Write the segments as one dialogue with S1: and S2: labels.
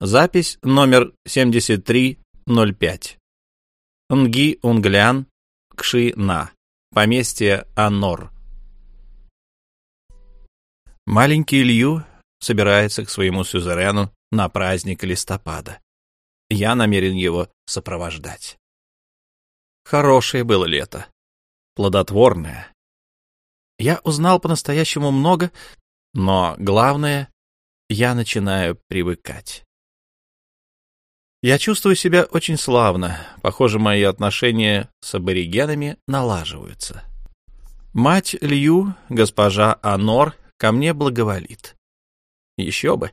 S1: Запись номер 7305. Нги Унглян, Кши-На. Поместье Анор. Маленький Илью собирается к своему сюзерену на праздник листопада. Я намерен его сопровождать. Хорошее было лето, плодотворное. Я узнал по-настоящему много, но главное, я начинаю привыкать. Я чувствую себя очень славно. Похоже, мои отношения с аборигенами налаживаются. Мать Лью, госпожа Анор, ко мне благоволит. Еще бы.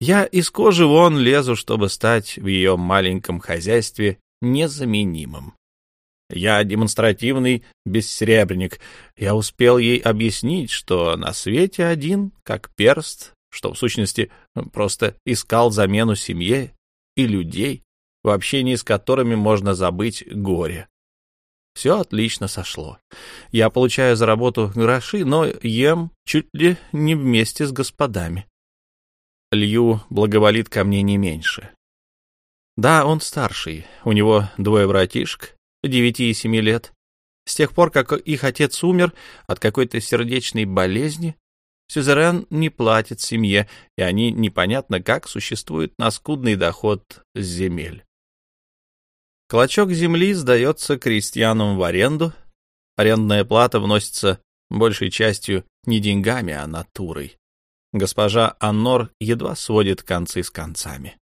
S1: Я из кожи вон лезу, чтобы стать в ее маленьком хозяйстве незаменимым. Я демонстративный бессребренник. Я успел ей объяснить, что на свете один, как перст, что в сущности просто искал замену семье и людей, в общении с которыми можно забыть горе. Все отлично сошло. Я получаю за работу гроши, но ем чуть ли не вместе с господами. Лью благоволит ко мне не меньше. Да, он старший, у него двое братишек, девяти и семи лет. С тех пор, как их отец умер от какой-то сердечной болезни, Сюзерен не платит семье, и они непонятно как существуют на скудный доход с земель. Клочок земли сдается крестьянам в аренду. Арендная плата вносится большей частью не деньгами, а натурой. Госпожа Аннор едва сводит концы с концами.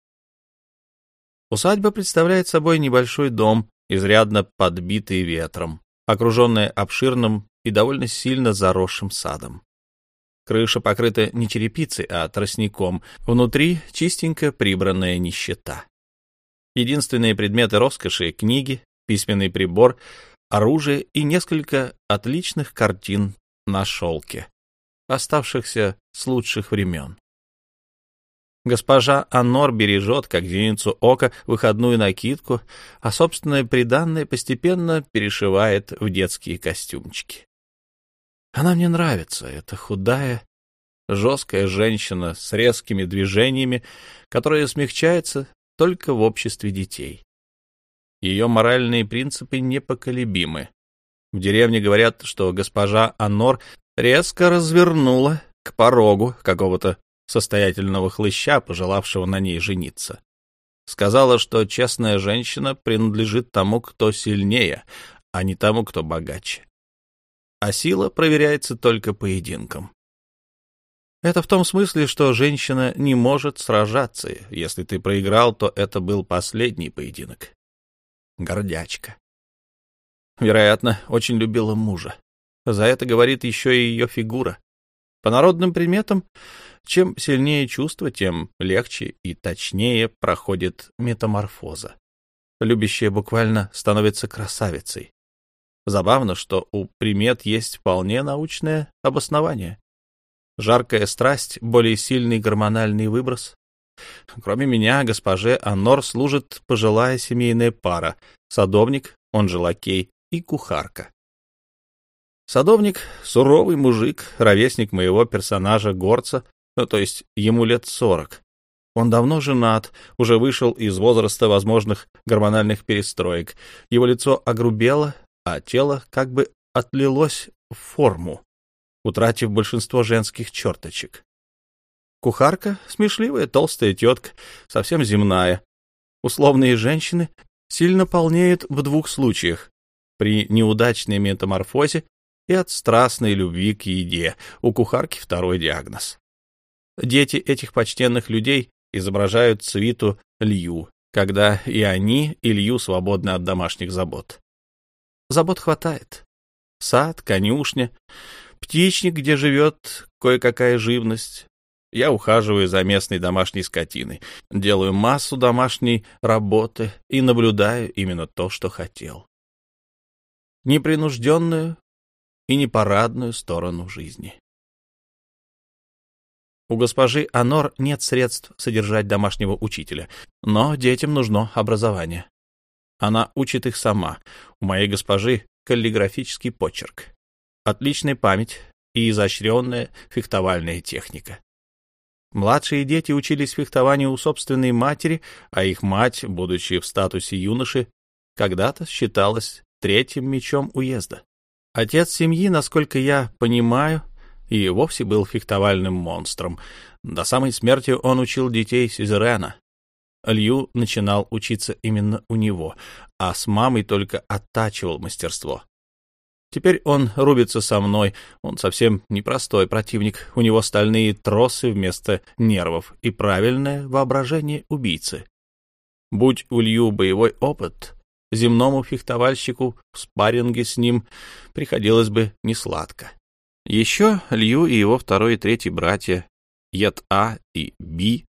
S1: Усадьба представляет собой небольшой дом, изрядно подбитый ветром, окруженный обширным и довольно сильно заросшим садом. Крыша покрыта не черепицей, а тростником. Внутри чистенько прибранная нищета. Единственные предметы роскоши — книги, письменный прибор, оружие и несколько отличных картин на шелке, оставшихся с лучших времен. Госпожа Анор бережет, как зеницу ока, выходную накидку, а собственное приданное постепенно перешивает в детские костюмчики. Она мне нравится, эта худая, жесткая женщина с резкими движениями, которая смягчается только в обществе детей. Ее моральные принципы непоколебимы. В деревне говорят, что госпожа Анор резко развернула к порогу какого-то состоятельного хлыща, пожелавшего на ней жениться. Сказала, что честная женщина принадлежит тому, кто сильнее, а не тому, кто богаче а сила проверяется только поединком. Это в том смысле, что женщина не может сражаться. Если ты проиграл, то это был последний поединок. Гордячка. Вероятно, очень любила мужа. За это говорит еще и ее фигура. По народным приметам, чем сильнее чувство, тем легче и точнее проходит метаморфоза. Любящая буквально становится красавицей. Забавно, что у примет есть вполне научное обоснование. Жаркая страсть — более сильный гормональный выброс. Кроме меня, госпоже Анор служит пожилая семейная пара — садовник, он же лакей, и кухарка. Садовник — суровый мужик, ровесник моего персонажа Горца, ну, то есть ему лет сорок. Он давно женат, уже вышел из возраста возможных гормональных перестроек. Его лицо огрубело, а тело как бы отлилось в форму, утратив большинство женских черточек. Кухарка — смешливая толстая тетка, совсем земная. Условные женщины сильно полнеют в двух случаях — при неудачной метаморфозе и от страстной любви к еде. У кухарки второй диагноз. Дети этих почтенных людей изображают свиту Лью, когда и они, и Лью свободны от домашних забот. Забот хватает. Сад, конюшня, птичник, где живет кое-какая живность. Я ухаживаю за местной домашней скотиной, делаю массу домашней работы и наблюдаю именно то, что хотел. Непринужденную и непарадную сторону жизни. У госпожи Анор нет средств содержать домашнего учителя, но детям нужно образование. Она учит их сама. У моей госпожи каллиграфический почерк. Отличная память и изощренная фехтовальная техника. Младшие дети учились фехтованию у собственной матери, а их мать, будучи в статусе юноши, когда-то считалась третьим мечом уезда. Отец семьи, насколько я понимаю, и вовсе был фехтовальным монстром. До самой смерти он учил детей Сюзерена. Лью начинал учиться именно у него, а с мамой только оттачивал мастерство. Теперь он рубится со мной, он совсем непростой противник, у него стальные тросы вместо нервов и правильное воображение убийцы. Будь у Лью боевой опыт, земному фехтовальщику в спарринге с ним приходилось бы несладко. Еще Лью и его второй и третий братья, Ет А и Би,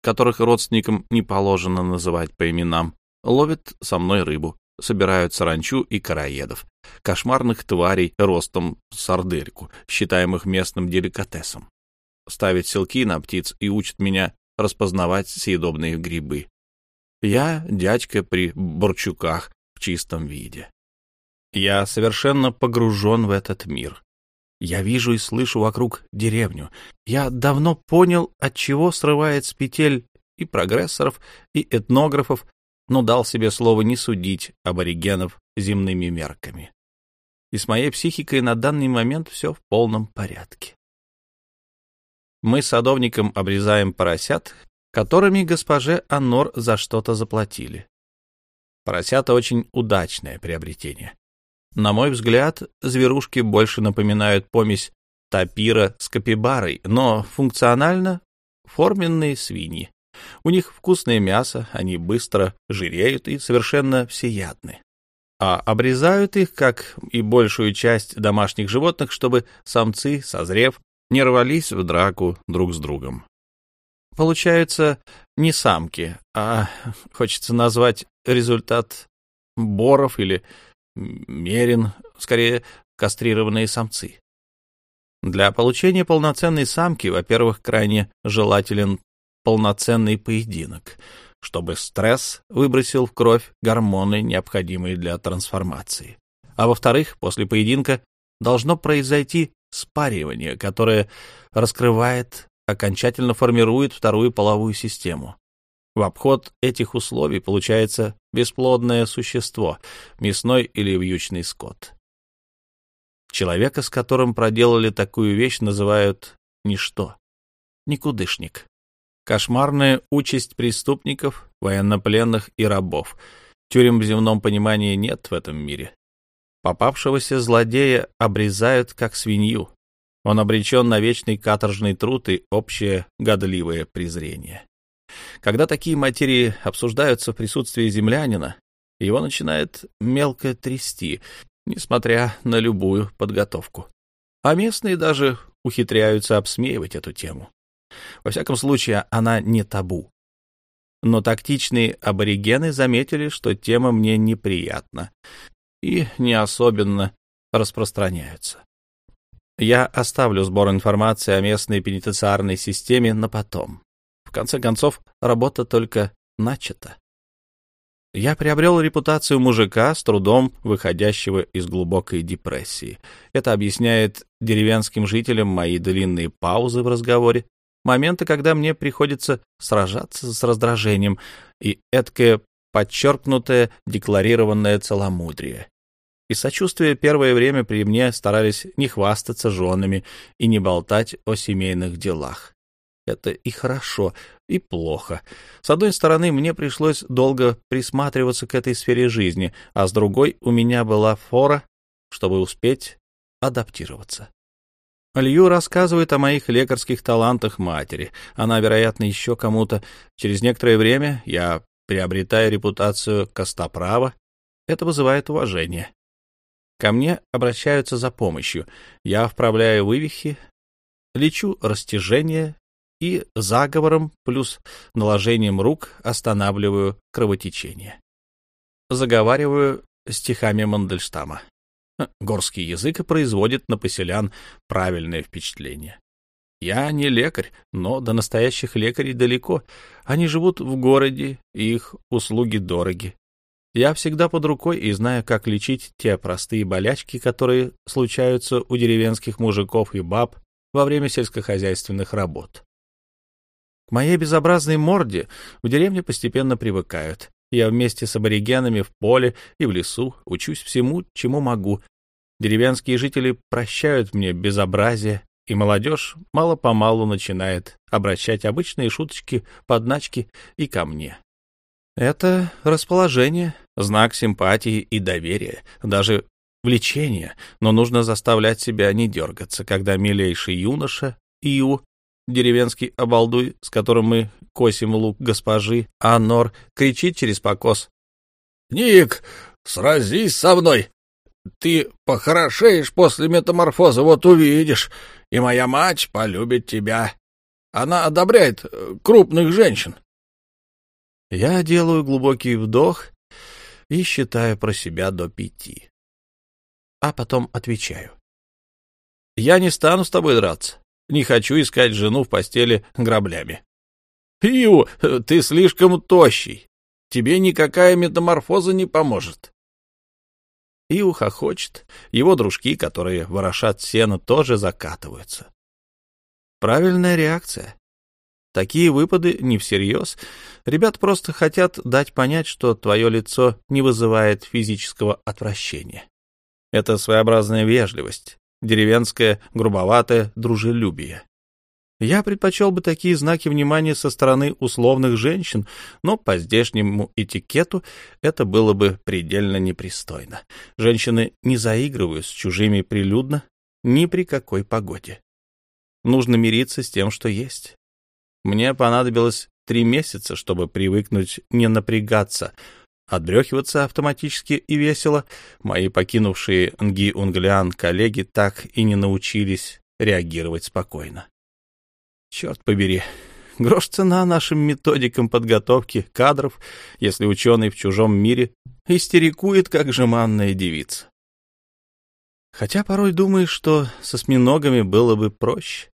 S1: которых родственникам не положено называть по именам, ловят со мной рыбу, собирают саранчу и короедов, кошмарных тварей ростом сардельку, считаемых местным деликатесом. Ставят селки на птиц и учат меня распознавать съедобные грибы. Я дядька при Борчуках в чистом виде. Я совершенно погружен в этот мир. Я вижу и слышу вокруг деревню. Я давно понял, от чего срывает с петель и прогрессоров, и этнографов, но дал себе слово не судить аборигенов земными мерками. И с моей психикой на данный момент все в полном порядке. Мы с садовником обрезаем поросят, которыми госпоже Аннор за что-то заплатили. Поросята очень удачное приобретение. На мой взгляд, зверушки больше напоминают помесь тапира с капибарой, но функционально форменные свиньи. У них вкусное мясо, они быстро жиреют и совершенно всеядны. А обрезают их, как и большую часть домашних животных, чтобы самцы, созрев, не рвались в драку друг с другом получаются не самки, а хочется назвать результат боров или мерин, скорее кастрированные самцы. Для получения полноценной самки, во-первых, крайне желателен полноценный поединок, чтобы стресс выбросил в кровь гормоны, необходимые для трансформации. А во-вторых, после поединка должно произойти спаривание, которое раскрывает окончательно формирует вторую половую систему. В обход этих условий получается бесплодное существо, мясной или вьючный скот. Человека, с которым проделали такую вещь, называют ничто, никудышник. Кошмарная участь преступников, военнопленных и рабов. Тюрем в земном понимании нет в этом мире. Попавшегося злодея обрезают как свинью, он обречен на вечный каторжный труд и общее годливое презрение. Когда такие материи обсуждаются в присутствии землянина, его начинает мелко трясти, несмотря на любую подготовку. А местные даже ухитряются обсмеивать эту тему. Во всяком случае, она не табу. Но тактичные аборигены заметили, что тема мне неприятна и не особенно распространяются. Я оставлю сбор информации о местной пенитенциарной системе на потом. В конце концов, работа только начата. Я приобрел репутацию мужика, с трудом выходящего из глубокой депрессии. Это объясняет деревенским жителям мои длинные паузы в разговоре, моменты, когда мне приходится сражаться с раздражением и эткое подчеркнутое декларированное целомудрие и сочувствие первое время при мне старались не хвастаться женами и не болтать о семейных делах. Это и хорошо, и плохо. С одной стороны, мне пришлось долго присматриваться к этой сфере жизни, а с другой у меня была фора, чтобы успеть адаптироваться. Лью рассказывает о моих лекарских талантах матери. Она, вероятно, еще кому-то. Через некоторое время я приобретаю репутацию костоправа. Это вызывает уважение. Ко мне обращаются за помощью. Я вправляю вывихи, лечу растяжение и заговором плюс наложением рук останавливаю кровотечение. Заговариваю стихами Мандельштама. Горский язык производит на поселян правильное впечатление. Я не лекарь, но до настоящих лекарей далеко. Они живут в городе, и их услуги дороги. Я всегда под рукой и знаю, как лечить те простые болячки, которые случаются у деревенских мужиков и баб во время сельскохозяйственных работ. К моей безобразной морде в деревне постепенно привыкают. Я вместе с аборигенами в поле и в лесу учусь всему, чему могу. Деревенские жители прощают мне безобразие, и молодежь мало-помалу начинает обращать обычные шуточки, подначки и ко мне. Это расположение, знак симпатии и доверия, даже влечение, но нужно заставлять себя не дергаться, когда милейший юноша Иу, деревенский обалдуй, с которым мы косим лук госпожи, а Нор кричит через покос. — Ник, сразись со мной! Ты похорошеешь после метаморфоза, вот увидишь, и моя мать полюбит тебя. Она одобряет э, крупных женщин. Я делаю глубокий вдох и считаю про себя до пяти. А потом отвечаю. Я не стану с тобой драться. Не хочу искать жену в постели граблями. Ю, ты слишком тощий. Тебе никакая метаморфоза не поможет. Иу хохочет. Его дружки, которые ворошат сено, тоже закатываются. Правильная реакция. Такие выпады не всерьез. Ребят просто хотят дать понять, что твое лицо не вызывает физического отвращения. Это своеобразная вежливость, деревенское, грубоватое дружелюбие. Я предпочел бы такие знаки внимания со стороны условных женщин, но по здешнему этикету это было бы предельно непристойно. Женщины не заигрывают с чужими прилюдно ни при какой погоде. Нужно мириться с тем, что есть. Мне понадобилось три месяца, чтобы привыкнуть не напрягаться, отбрехиваться автоматически и весело. Мои покинувшие Нги-Унглян коллеги так и не научились реагировать спокойно. Черт побери, грош цена нашим методикам подготовки кадров, если ученый в чужом мире истерикует, как жеманная девица. Хотя порой думаешь, что со осьминогами было бы проще.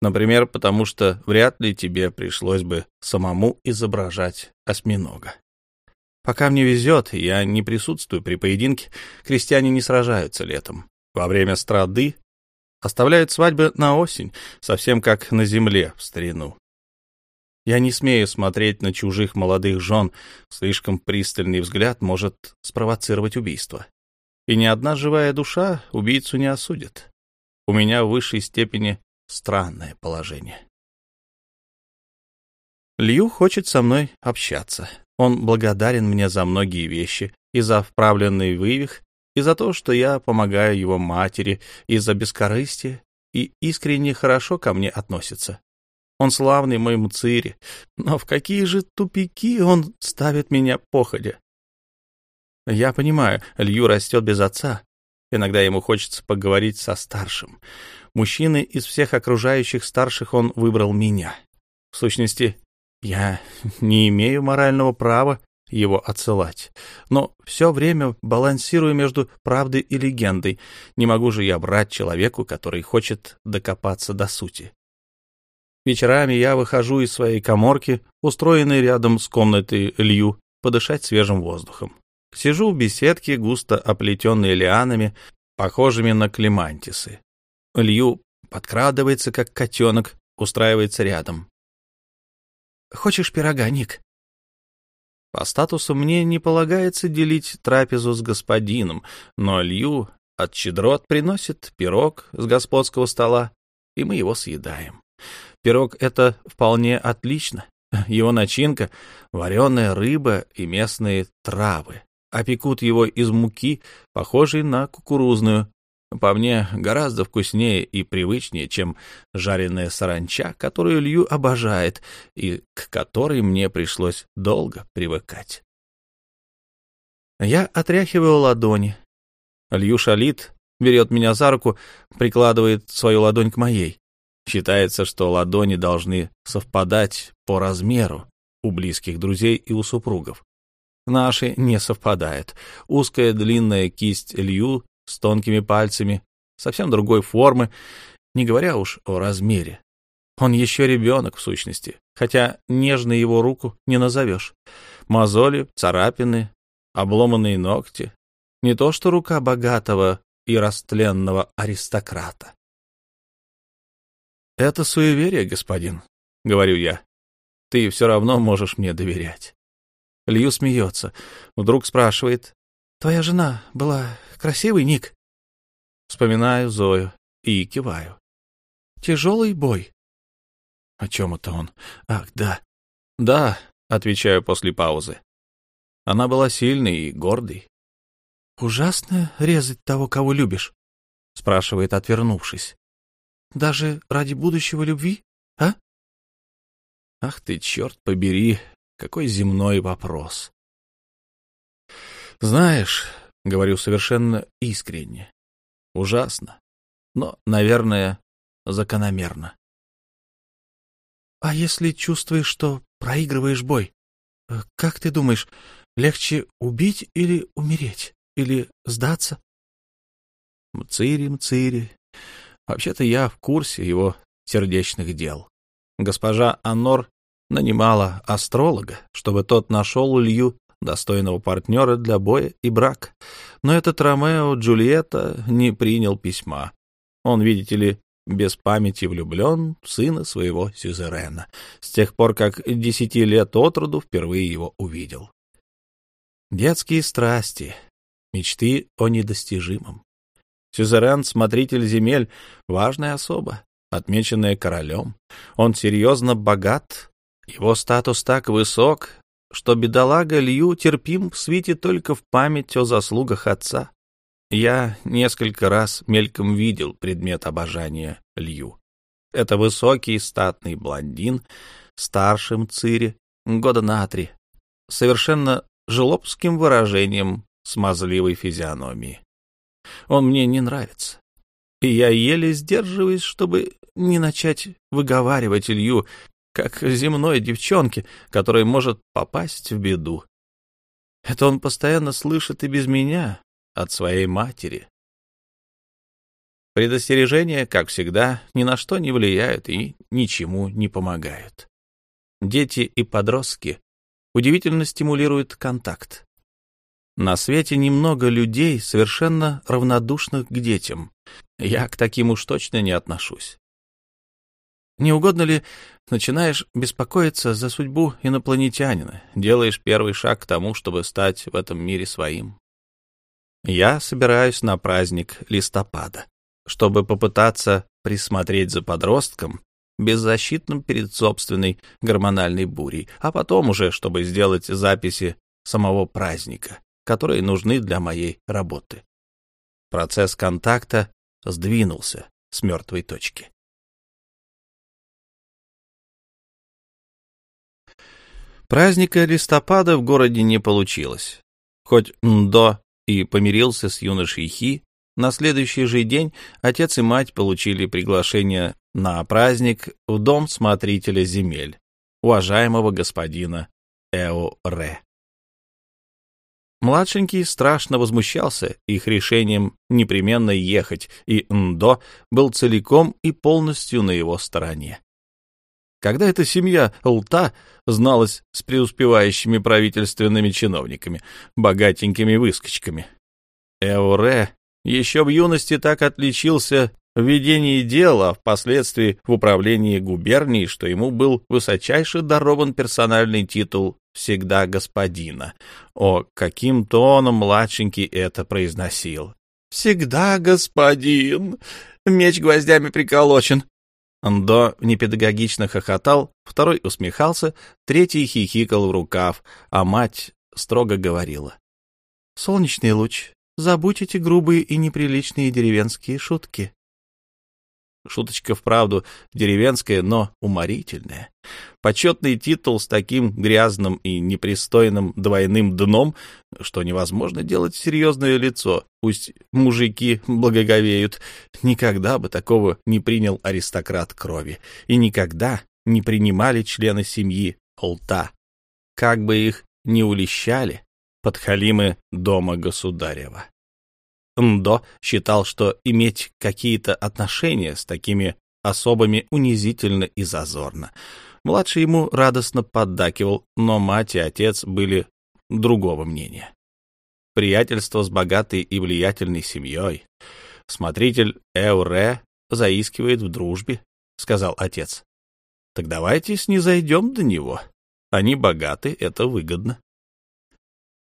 S1: Например, потому что вряд ли тебе пришлось бы самому изображать осьминога. Пока мне везет, я не присутствую при поединке, крестьяне не сражаются летом. Во время страды Оставляют свадьбы на осень, совсем как на земле в старину. Я не смею смотреть на чужих молодых жен, слишком пристальный взгляд может спровоцировать убийство. И ни одна живая душа убийцу не осудит. У меня в высшей степени странное положение. Лью хочет со мной общаться. Он благодарен мне за многие вещи, и за вправленный вывих, и за то, что я помогаю его матери, и за бескорыстие, и искренне хорошо ко мне относится. Он славный мой Мцири, но в какие же тупики он ставит меня походя? Я понимаю, Лью растет без отца. Иногда ему хочется поговорить со старшим. Мужчины из всех окружающих старших он выбрал меня. В сущности, я не имею морального права его отсылать. Но все время балансирую между правдой и легендой. Не могу же я брать человеку, который хочет докопаться до сути. Вечерами я выхожу из своей коморки, устроенной рядом с комнатой Лью, подышать свежим воздухом. Сижу в беседке, густо оплетенной лианами, похожими на клемантисы. Лью подкрадывается, как котенок, устраивается рядом. «Хочешь пирога, Ник?» По статусу мне не полагается делить трапезу с господином, но Лью от щедрот приносит пирог с господского стола, и мы его съедаем. Пирог — это вполне отлично. Его начинка — вареная рыба и местные травы. Опекут его из муки, похожей на кукурузную, по мне, гораздо вкуснее и привычнее, чем жареная саранча, которую Лью обожает и к которой мне пришлось долго привыкать. Я отряхиваю ладони. Лью шалит, берет меня за руку, прикладывает свою ладонь к моей. Считается, что ладони должны совпадать по размеру у близких друзей и у супругов. Наши не совпадают. Узкая длинная кисть Лью с тонкими пальцами, совсем другой формы, не говоря уж о размере. Он еще ребенок, в сущности, хотя нежно его руку не назовешь. Мозоли, царапины, обломанные ногти. Не то что рука богатого и растленного аристократа. Это суеверие, господин. — говорю я. «Ты все равно можешь мне доверять». Лью смеется. Вдруг спрашивает. «Твоя жена была красивой, Ник?» Вспоминаю Зою и киваю. «Тяжелый бой». «О чем это он? Ах, да». «Да», — отвечаю после паузы. Она была сильной и гордой. «Ужасно резать того, кого любишь?» — спрашивает, отвернувшись. «Даже ради будущего любви, а?» «Ах ты, черт побери, какой земной вопрос!» «Знаешь, — говорю совершенно искренне, — ужасно, но, наверное, закономерно». «А если чувствуешь, что проигрываешь бой, э, как ты думаешь, легче убить или умереть?» Или сдаться? Мцири, Мцири. Вообще-то я в курсе его сердечных дел. Госпожа Анор нанимала астролога, чтобы тот нашел Илью достойного партнера для боя и брак. Но этот Ромео Джульетта не принял письма. Он, видите ли, без памяти влюблен в сына своего сюзерена, с тех пор, как десяти лет от роду впервые его увидел. Детские страсти, мечты о недостижимом. Сюзерен, смотритель земель, важная особа, отмеченная королем. Он серьезно богат, его статус так высок, что бедолага Лью терпим в свете только в память о заслугах отца. Я несколько раз мельком видел предмет обожания Лью. Это высокий статный блондин, старшим Цири, года на три, совершенно жлобским выражением смазливой физиономии. Он мне не нравится. И я еле сдерживаюсь, чтобы не начать выговаривать Илью, как земной девчонке, которая может попасть в беду. Это он постоянно слышит и без меня, от своей матери. Предостережения, как всегда, ни на что не влияют и ничему не помогают. Дети и подростки удивительно стимулируют контакт. На свете немного людей, совершенно равнодушных к детям. Я к таким уж точно не отношусь. Не угодно ли начинаешь беспокоиться за судьбу инопланетянина, делаешь первый шаг к тому, чтобы стать в этом мире своим? Я собираюсь на праздник листопада, чтобы попытаться присмотреть за подростком, беззащитным перед собственной гормональной бурей, а потом уже, чтобы сделать записи самого праздника которые нужны для моей работы. Процесс контакта сдвинулся с мертвой точки. Праздника листопада в городе не получилось. Хоть Ндо и помирился с юношей Хи, на следующий же день отец и мать получили приглашение на праздник в дом смотрителя земель, уважаемого господина Эо Ре. Младшенький страшно возмущался их решением непременно ехать, и Ндо был целиком и полностью на его стороне. Когда эта семья Лта зналась с преуспевающими правительственными чиновниками, богатенькими выскочками. Эуре еще в юности так отличился в ведении дела, а впоследствии в управлении губернией, что ему был высочайше дарован персональный титул всегда господина. О, каким тоном младшенький это произносил. «Всегда господин! Меч гвоздями приколочен!» Андо непедагогично хохотал, второй усмехался, третий хихикал в рукав, а мать строго говорила. «Солнечный луч, забудь эти грубые и неприличные деревенские шутки. Шуточка вправду деревенская, но уморительная. Почетный титул с таким грязным и непристойным двойным дном, что невозможно делать серьезное лицо, пусть мужики благоговеют. Никогда бы такого не принял аристократ крови, и никогда не принимали члены семьи Олта. Как бы их ни улещали подхалимы дома государева. Ндо считал, что иметь какие-то отношения с такими особами унизительно и зазорно. Младший ему радостно поддакивал, но мать и отец были другого мнения. Приятельство с богатой и влиятельной семьей. Смотритель Эуре заискивает в дружбе, — сказал отец. Так давайте снизойдем до него. Они богаты, это выгодно.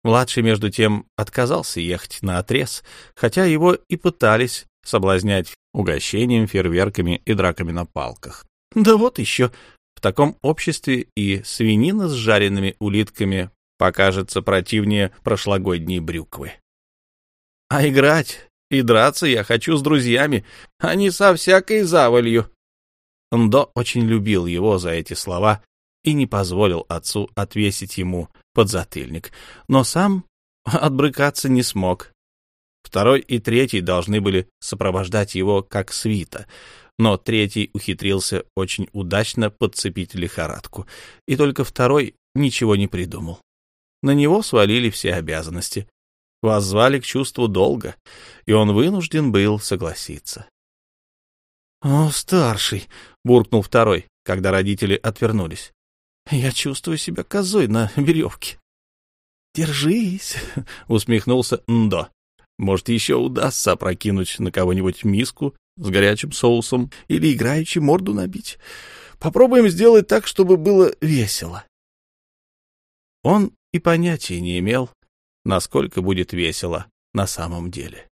S1: Младший, между тем, отказался ехать на отрез, хотя его и пытались соблазнять угощением, фейерверками и драками на палках. Да вот еще, в таком обществе и свинина с жареными улитками покажется противнее прошлогодней брюквы. А играть и драться я хочу с друзьями, а не со всякой завалью. Ндо очень любил его за эти слова и не позволил отцу отвесить ему подзатыльник, но сам отбрыкаться не смог. Второй и третий должны были сопровождать его как свита, но третий ухитрился очень удачно подцепить лихорадку, и только второй ничего не придумал. На него свалили все обязанности, воззвали к чувству долга, и он вынужден был согласиться. — О, старший! — буркнул второй, когда родители отвернулись. — Я чувствую себя козой на веревке. — Держись! — усмехнулся Ндо. — Может, еще удастся опрокинуть на кого-нибудь миску с горячим соусом или играючи морду набить. Попробуем сделать так, чтобы было весело. Он и понятия не имел, насколько будет весело на самом деле.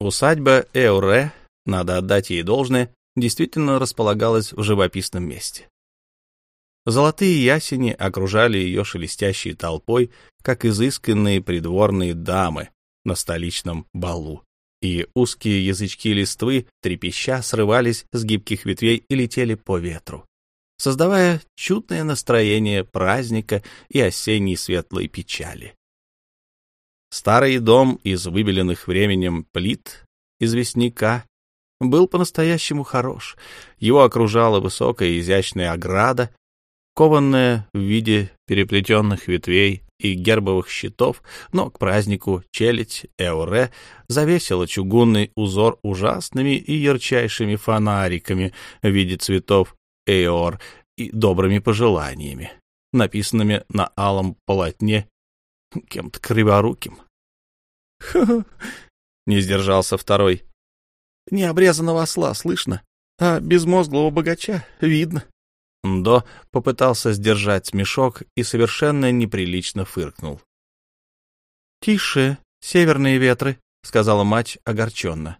S1: Усадьба Эуре, надо отдать ей должное, действительно располагалась в живописном месте. Золотые ясени окружали ее шелестящей толпой, как изысканные придворные дамы на столичном балу, и узкие язычки листвы, трепеща, срывались с гибких ветвей и летели по ветру создавая чудное настроение праздника и осенней светлой печали. Старый дом из выбеленных временем плит, известняка, был по-настоящему хорош. Его окружала высокая изящная ограда, кованная в виде переплетенных ветвей и гербовых щитов, но к празднику челядь Эуре завесила чугунный узор ужасными и ярчайшими фонариками в виде цветов Эйор и добрыми пожеланиями, написанными на алом полотне кем-то криворуким. Не сдержался второй. «Необрезанного осла слышно, а безмозглого богача видно». Ндо попытался сдержать смешок и совершенно неприлично фыркнул. «Тише, северные ветры», — сказала мать огорченно.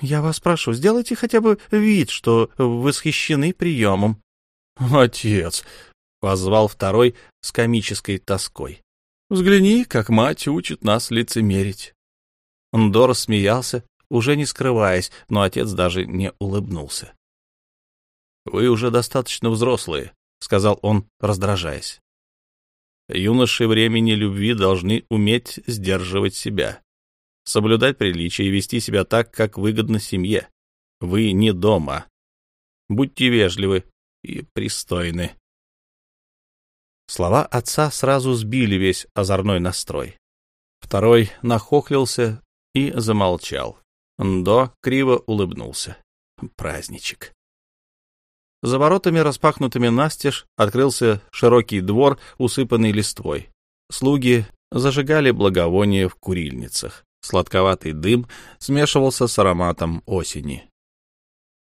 S1: Я вас прошу, сделайте хотя бы вид, что восхищены приемом. — Отец! — позвал второй с комической тоской. — Взгляни, как мать учит нас лицемерить. Ндор смеялся, уже не скрываясь, но отец даже не улыбнулся. — Вы уже достаточно взрослые, — сказал он, раздражаясь. Юноши времени любви должны уметь сдерживать себя соблюдать приличия и вести себя так, как выгодно семье. Вы не дома. Будьте вежливы и пристойны. Слова отца сразу сбили весь озорной настрой. Второй нахохлился и замолчал. Ндо криво улыбнулся. Праздничек. За воротами, распахнутыми настежь, открылся широкий двор, усыпанный листвой. Слуги зажигали благовония в курильницах. Сладковатый дым смешивался с ароматом осени.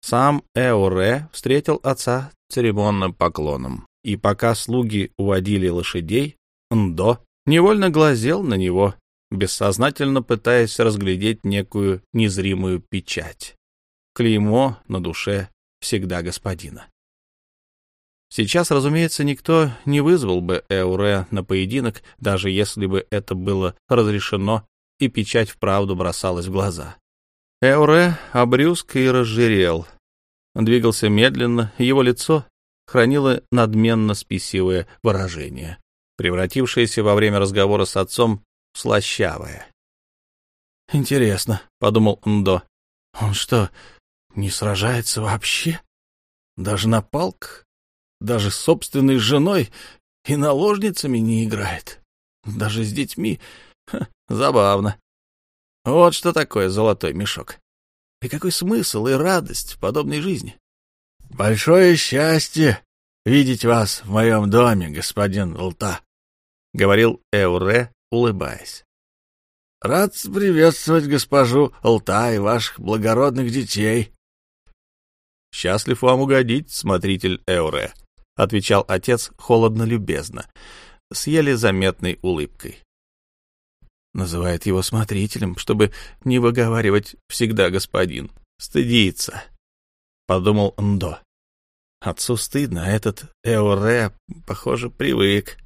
S1: Сам Эоре встретил отца церемонным поклоном, и пока слуги уводили лошадей, Ндо невольно глазел на него, бессознательно пытаясь разглядеть некую незримую печать. Клеймо на душе всегда господина. Сейчас, разумеется, никто не вызвал бы Эуре на поединок, даже если бы это было разрешено и печать вправду бросалась в глаза. Эуре обрюзг и разжирел. Двигался медленно, его лицо хранило надменно спесивое выражение, превратившееся во время разговора с отцом в слащавое. «Интересно», — подумал Ндо, — «он что, не сражается вообще? Даже на палках? Даже с собственной женой и наложницами не играет? Даже с детьми? Ха, забавно. Вот что такое золотой мешок. И какой смысл и радость в подобной жизни? — Большое счастье видеть вас в моем доме, господин Лта, — говорил Эуре, улыбаясь. — Рад приветствовать госпожу Лта и ваших благородных детей. Счастлив вам угодить, смотритель Эуре, — отвечал отец холодно-любезно, с еле заметной улыбкой. Называет его смотрителем, чтобы не выговаривать всегда господин. Стыдится, — подумал Ндо. Отцу стыдно, а этот Эуре, похоже, привык.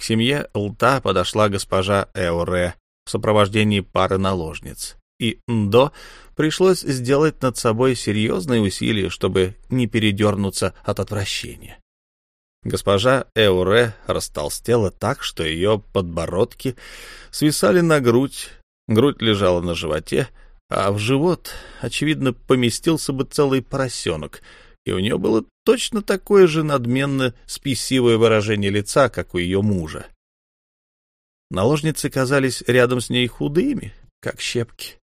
S1: К семье Лта подошла госпожа Эуре в сопровождении пары наложниц, и Ндо пришлось сделать над собой серьезные усилия, чтобы не передернуться от отвращения. Госпожа Эуре растолстела так, что ее подбородки свисали на грудь, грудь лежала на животе, а в живот, очевидно, поместился бы целый поросенок, и у нее было точно такое же надменно спесивое выражение лица, как у ее мужа. Наложницы казались рядом с ней худыми, как щепки.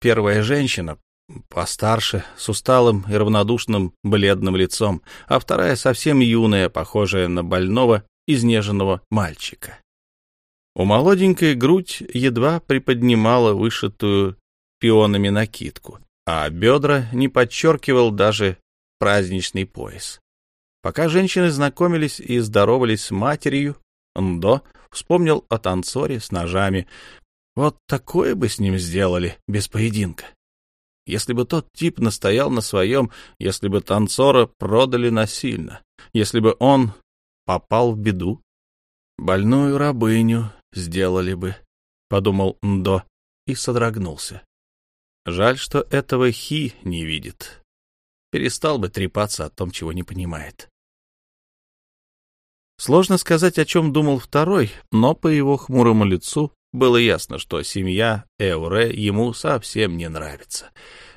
S1: Первая женщина, постарше, с усталым и равнодушным бледным лицом, а вторая совсем юная, похожая на больного, изнеженного мальчика. У молоденькой грудь едва приподнимала вышитую пионами накидку, а бедра не подчеркивал даже праздничный пояс. Пока женщины знакомились и здоровались с матерью, Ндо вспомнил о танцоре с ножами. Вот такое бы с ним сделали без поединка. Если бы тот тип настоял на своем, если бы танцора продали насильно, если бы он попал в беду, больную рабыню сделали бы, — подумал Ндо и содрогнулся. Жаль, что этого Хи не видит. Перестал бы трепаться о том, чего не понимает. Сложно сказать, о чем думал второй, но по его хмурому лицу было ясно, что семья Эуре ему совсем не нравится.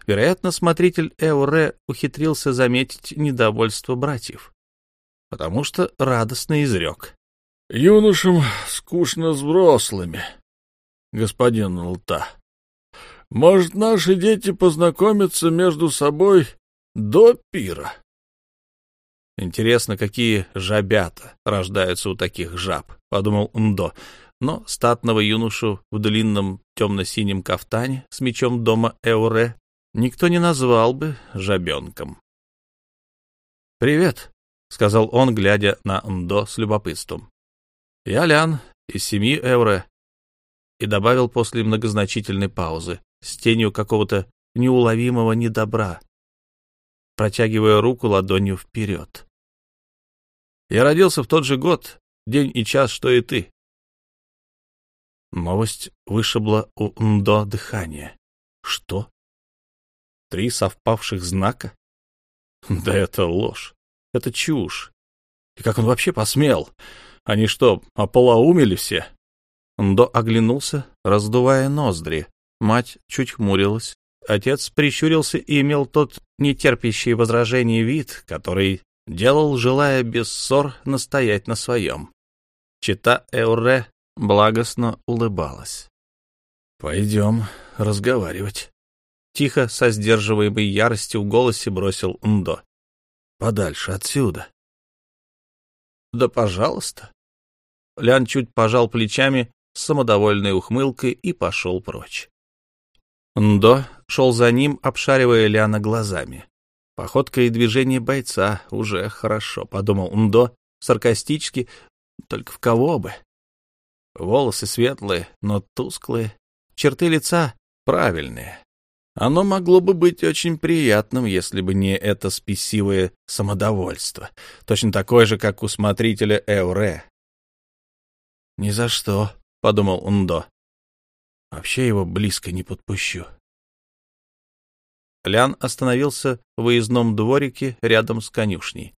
S1: Вероятно, смотритель Эуре ухитрился заметить недовольство братьев, потому что радостно изрек. — Юношам скучно с взрослыми, господин Лта. Может, наши дети познакомятся между собой до пира? Интересно, какие жабята рождаются у таких жаб, — подумал Ндо, но статного юношу в длинном темно-синем кафтане с мечом дома Эуре никто не назвал бы жабенком. «Привет», — сказал он, глядя на Ндо с любопытством. «Я Лян из семьи Эуре», и добавил после многозначительной паузы с тенью какого-то неуловимого недобра, протягивая руку ладонью вперед. «Я родился в тот же год, день и час, что и ты». Новость вышибла у Ндо дыхание. «Что? Три совпавших знака? Да это ложь, это чушь. И как он вообще посмел? Они что, ополоумели все?» Ндо оглянулся, раздувая ноздри. Мать чуть хмурилась. Отец прищурился и имел тот нетерпящий возражений вид, который делал, желая без ссор настоять на своем. Чита Эуре благостно улыбалась. — Пойдем разговаривать. Тихо, со сдерживаемой яростью в голосе бросил Ндо. — Подальше отсюда. — Да пожалуйста. Лян чуть пожал плечами с самодовольной ухмылкой и пошел прочь. Ндо шел за ним, обшаривая Ляна глазами. Походка и движение бойца уже хорошо, — подумал Ндо саркастически, только в кого бы? Волосы светлые, но тусклые, черты лица правильные. Оно могло бы быть очень приятным, если бы не это спесивое самодовольство, точно такое же, как у смотрителя Эуре. «Ни за что», — подумал Ндо. «Вообще его близко не подпущу». Лян остановился в выездном дворике рядом с конюшней.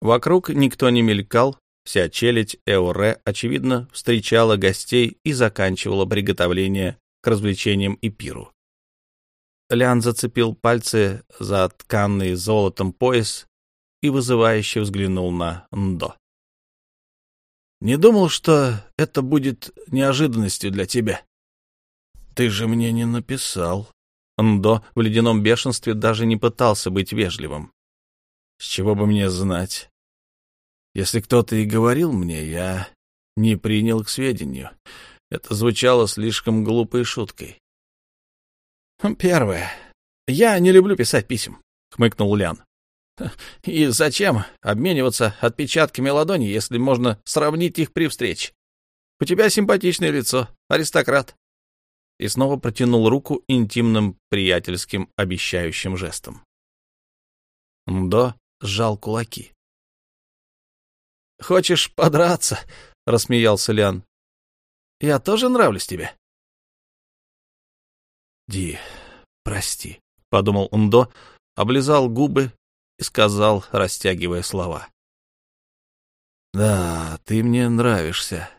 S1: Вокруг никто не мелькал, вся челядь Эуре, очевидно, встречала гостей и заканчивала приготовление к развлечениям и пиру. Лян зацепил пальцы за тканный золотом пояс и вызывающе взглянул на Ндо. «Не думал, что это будет неожиданностью для тебя?» «Ты же мне не написал», Ндо в ледяном бешенстве даже не пытался быть вежливым. С чего бы мне знать? Если кто-то и говорил мне, я не принял к сведению. Это звучало слишком глупой шуткой. Первое. Я не люблю писать писем. — хмыкнул Лян. «И зачем обмениваться отпечатками ладони, если можно сравнить их при встрече? У тебя симпатичное лицо, аристократ». И снова протянул руку интимным, приятельским, обещающим жестом. Мдо сжал кулаки. «Хочешь подраться?» — рассмеялся Лян. «Я тоже нравлюсь тебе?» «Ди, прости», — подумал Ундо, облизал губы и сказал, растягивая слова. «Да, ты мне нравишься.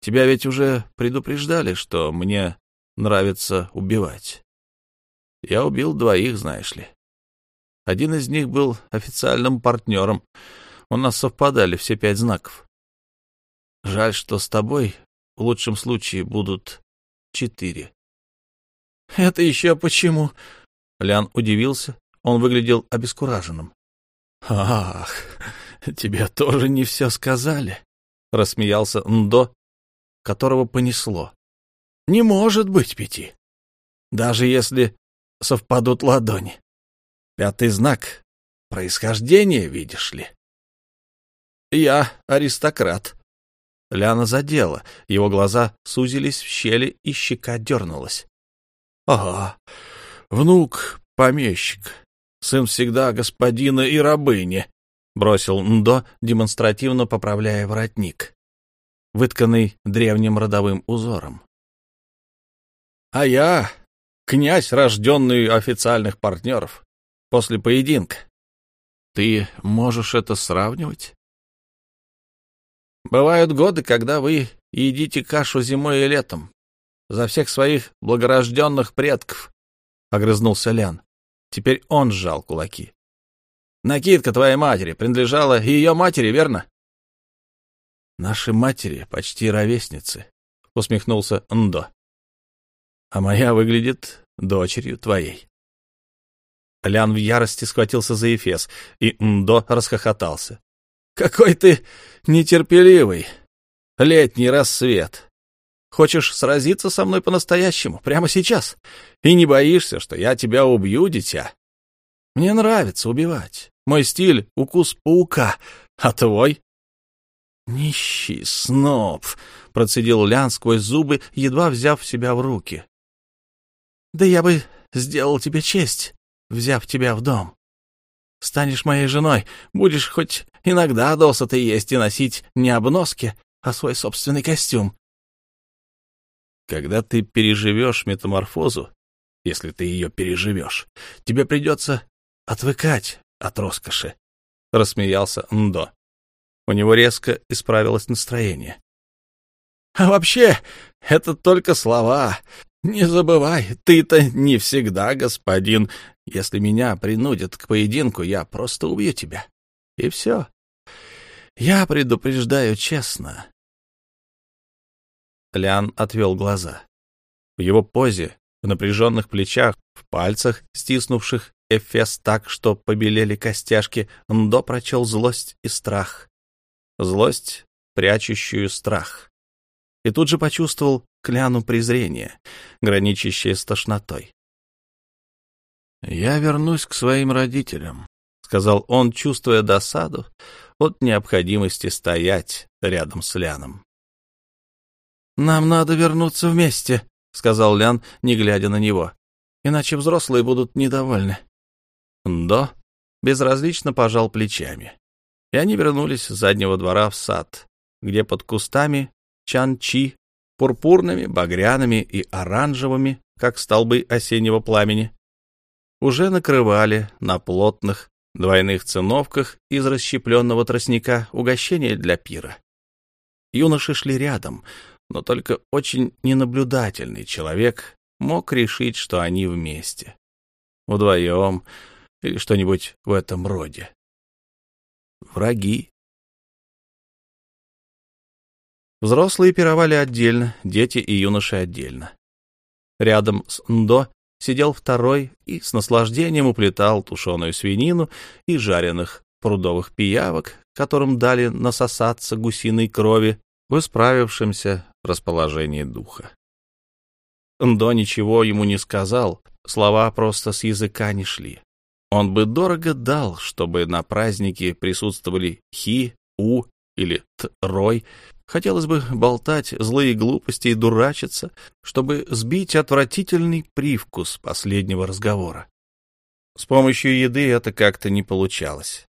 S1: Тебя ведь уже предупреждали, что мне нравится убивать. Я убил двоих, знаешь ли. Один из них был официальным партнером. У нас совпадали все пять знаков. Жаль, что с тобой в лучшем случае будут четыре. — Это еще почему? Лян удивился. Он выглядел обескураженным. — Ах, тебе тоже не все сказали, — рассмеялся Ндо, которого понесло. — Не может быть пяти, даже если совпадут ладони. Пятый знак — происхождение, видишь ли. — Я аристократ. Ляна задела, его глаза сузились в щели, и щека дернулась. — Ага, внук помещик, сын всегда господина и рабыни, — бросил Ндо, демонстративно поправляя воротник, вытканный древним родовым узором. — А я князь, рожденный официальных партнеров, после поединка. Ты можешь это сравнивать? Бывают годы, когда вы едите кашу зимой и летом, за всех своих благорожденных предков, — огрызнулся Лян. Теперь он сжал кулаки. — Накидка твоей матери принадлежала ее матери, верно? — Наши матери почти ровесницы, — усмехнулся Ндо. — А моя выглядит дочерью твоей. Лян в ярости схватился за Эфес, и Ндо расхохотался. — Какой ты нетерпеливый! Летний рассвет! Хочешь сразиться со мной по-настоящему, прямо сейчас? И не боишься, что я тебя убью, дитя? Мне нравится убивать. Мой стиль — укус паука, а твой? — Нищий сноб! — процедил Лян сквозь зубы, едва взяв себя в руки. — Да я бы сделал тебе честь, взяв тебя в дом. Станешь моей женой, будешь хоть иногда досыта есть и носить не обноски, а свой собственный костюм. Когда ты переживешь метаморфозу, если ты ее переживешь, тебе придется отвыкать от роскоши, — рассмеялся Ндо. У него резко исправилось настроение. — А вообще, это только слова. Не забывай, ты-то не всегда господин. Если меня принудят к поединку, я просто убью тебя. И все. Я предупреждаю честно. Лян отвел глаза. В его позе, в напряженных плечах, в пальцах, стиснувших Эфес так, что побелели костяшки, Ндо прочел злость и страх. Злость, прячущую страх. И тут же почувствовал кляну презрение, граничащее с тошнотой. «Я вернусь к своим родителям», — сказал он, чувствуя досаду от необходимости стоять рядом с Ляном. «Нам надо вернуться вместе», — сказал Лян, не глядя на него. «Иначе взрослые будут недовольны». До безразлично пожал плечами. И они вернулись с заднего двора в сад, где под кустами чан-чи, пурпурными, багряными и оранжевыми, как столбы осеннего пламени, уже накрывали на плотных двойных циновках из расщепленного тростника угощения для пира. Юноши шли рядом, но только очень ненаблюдательный человек мог решить, что они вместе, вдвоем или что-нибудь в этом роде. Враги. Взрослые пировали отдельно, дети и юноши отдельно. Рядом с Ндо сидел второй и с наслаждением уплетал тушеную свинину и жареных прудовых пиявок, которым дали насосаться гусиной крови в исправившемся расположении духа. Ндо ничего ему не сказал, слова просто с языка не шли. Он бы дорого дал, чтобы на празднике присутствовали Хи, У или Трой. Хотелось бы болтать злые глупости и дурачиться, чтобы сбить отвратительный привкус последнего разговора. С помощью еды это как-то не получалось.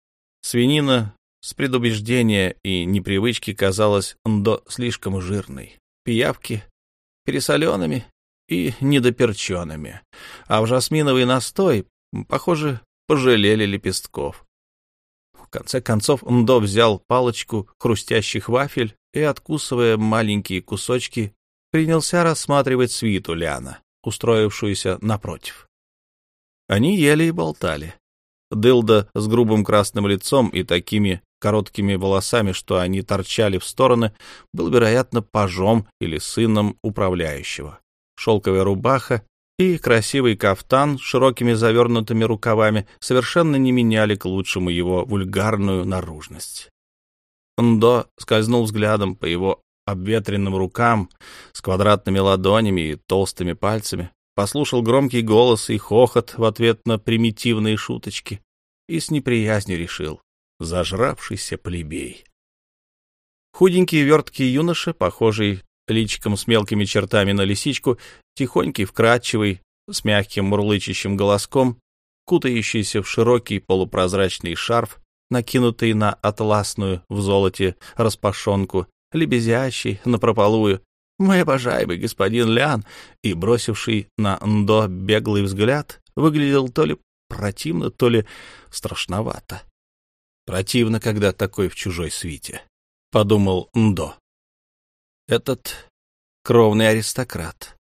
S1: Свинина с предубеждения и непривычки казалась Ндо слишком жирной, пиявки — пересоленными и недоперченными, а в жасминовый настой, похоже, пожалели лепестков. В конце концов Ндо взял палочку хрустящих вафель и, откусывая маленькие кусочки, принялся рассматривать свиту Ляна, устроившуюся напротив. Они ели и болтали. Дылда с грубым красным лицом и такими короткими волосами, что они торчали в стороны, был, вероятно, пажом или сыном управляющего. Шелковая рубаха и красивый кафтан с широкими завернутыми рукавами совершенно не меняли к лучшему его вульгарную наружность. Ндо скользнул взглядом по его обветренным рукам с квадратными ладонями и толстыми пальцами, послушал громкий голос и хохот в ответ на примитивные шуточки и с неприязнью решил — зажравшийся плебей. Худенький верткий юноша, похожий личиком с мелкими чертами на лисичку, тихонький, вкрадчивый, с мягким мурлычащим голоском, кутающийся в широкий полупрозрачный шарф, накинутый на атласную в золоте распашонку, лебезящий напропалую, мой обожаемый господин Лян, и бросивший на Ндо беглый взгляд, выглядел то ли противно, то ли страшновато. Противно, когда такой в чужой свите, — подумал Ндо. Этот кровный аристократ.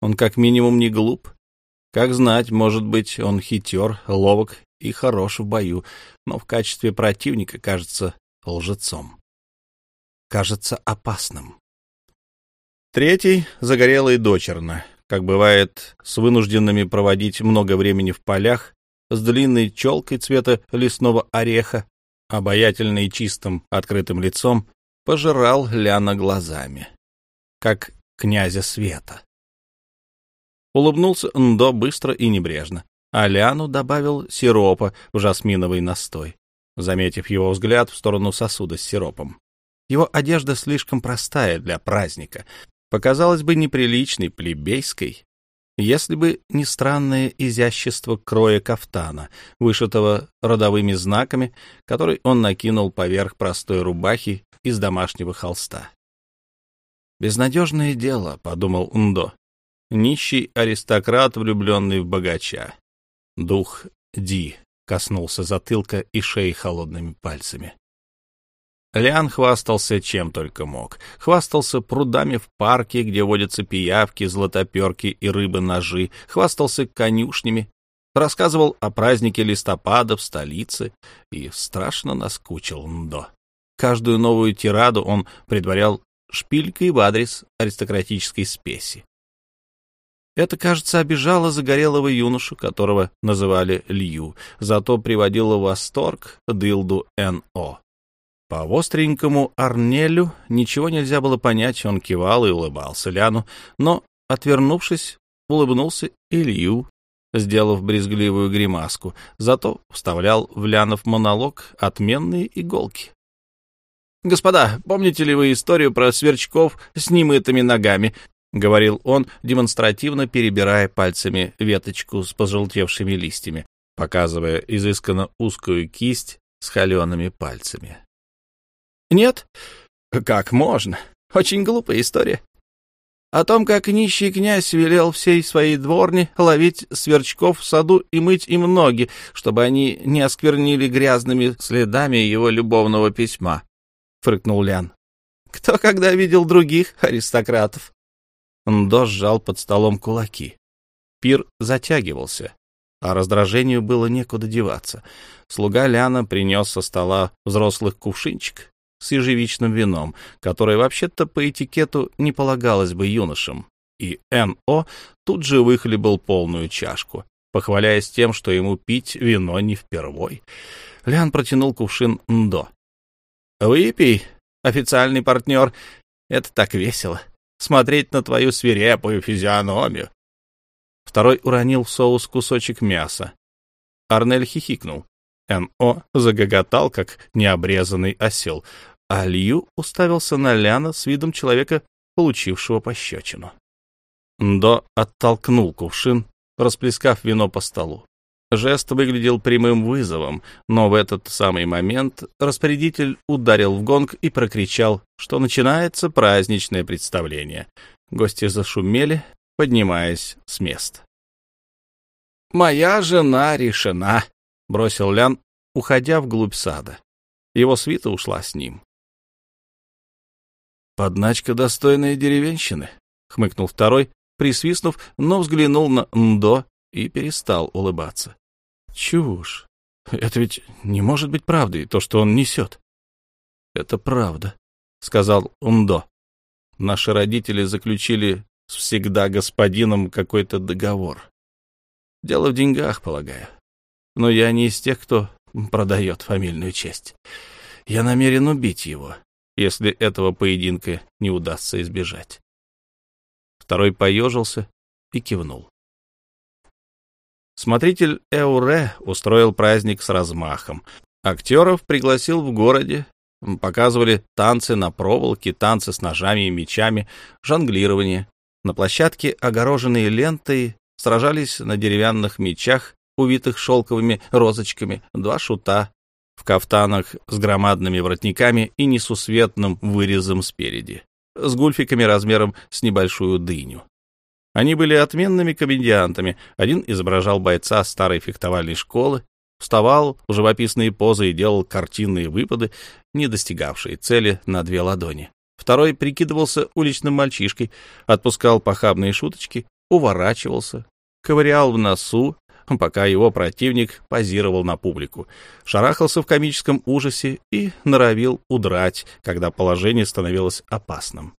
S1: Он как минимум не глуп. Как знать, может быть, он хитер, ловок и хорош в бою, но в качестве противника кажется лжецом. Кажется опасным. Третий — загорелый дочерно, как бывает с вынужденными проводить много времени в полях, с длинной челкой цвета лесного ореха, обаятельный и чистым открытым лицом, пожирал Ляна глазами, как князя света. Улыбнулся Ндо быстро и небрежно, а Ляну добавил сиропа в жасминовый настой, заметив его взгляд в сторону сосуда с сиропом. Его одежда слишком простая для праздника, показалась бы неприличной, плебейской, если бы не странное изящество кроя кафтана, вышитого родовыми знаками, который он накинул поверх простой рубахи из домашнего холста. «Безнадежное дело», — подумал Ундо. «Нищий аристократ, влюбленный в богача». Дух Ди коснулся затылка и шеи холодными пальцами. Лиан хвастался чем только мог. Хвастался прудами в парке, где водятся пиявки, златоперки и рыбы-ножи. Хвастался конюшнями. Рассказывал о празднике листопада в столице и страшно наскучил Ндо. Каждую новую тираду он предварял шпилькой в адрес аристократической спеси. Это, кажется, обижало загорелого юношу, которого называли Лью, зато приводило в восторг дылду Н.О. По остренькому Арнелю ничего нельзя было понять, он кивал и улыбался Ляну, но, отвернувшись, улыбнулся Илью, сделав брезгливую гримаску, зато вставлял в Лянов монолог отменные иголки. «Господа, помните ли вы историю про сверчков с немытыми ногами?» — говорил он, демонстративно перебирая пальцами веточку с пожелтевшими листьями, показывая изысканно узкую кисть с холеными пальцами. Нет? Как можно? Очень глупая история. О том, как нищий князь велел всей своей дворне ловить сверчков в саду и мыть им ноги, чтобы они не осквернили грязными следами его любовного письма, — фрыкнул Лян. Кто когда видел других аристократов? Ндо сжал под столом кулаки. Пир затягивался, а раздражению было некуда деваться. Слуга Ляна принес со стола взрослых кувшинчик, с ежевичным вином, которое вообще-то по этикету не полагалось бы юношам, и Н.О. тут же выхлебал полную чашку, похваляясь тем, что ему пить вино не впервой. Лян протянул кувшин Ндо. «Выпей, официальный партнер, это так весело, смотреть на твою свирепую физиономию». Второй уронил в соус кусочек мяса. Арнель хихикнул. Н.О. загоготал, как необрезанный осел, а Лью уставился на Ляна с видом человека, получившего пощечину. Ндо оттолкнул кувшин, расплескав вино по столу. Жест выглядел прямым вызовом, но в этот самый момент распорядитель ударил в гонг и прокричал, что начинается праздничное представление. Гости зашумели, поднимаясь с мест. «Моя жена решена», — бросил Лян, уходя вглубь сада. Его свита ушла с ним. «Подначка достойная деревенщины», — хмыкнул второй, присвистнув, но взглянул на Ндо и перестал улыбаться. Чушь. Это ведь не может быть правдой, то, что он несет. Это правда, сказал Ундо. Наши родители заключили с всегда господином какой-то договор. Дело в деньгах, полагаю. Но я не из тех, кто продает фамильную честь. Я намерен убить его, если этого поединка не удастся избежать. Второй поежился и кивнул. Смотритель Эуре устроил праздник с размахом. Актеров пригласил в городе, показывали танцы на проволоке, танцы с ножами и мечами, жонглирование. На площадке, огороженные лентой, сражались на деревянных мечах, увитых шелковыми розочками, два шута в кафтанах с громадными воротниками и несусветным вырезом спереди, с гульфиками размером с небольшую дыню. Они были отменными комедиантами. Один изображал бойца старой фехтовальной школы, вставал в живописные позы и делал картинные выпады, не достигавшие цели на две ладони. Второй прикидывался уличным мальчишкой, отпускал похабные шуточки, уворачивался, ковырял в носу, пока его противник позировал на публику, шарахался в комическом ужасе и норовил удрать, когда положение становилось опасным.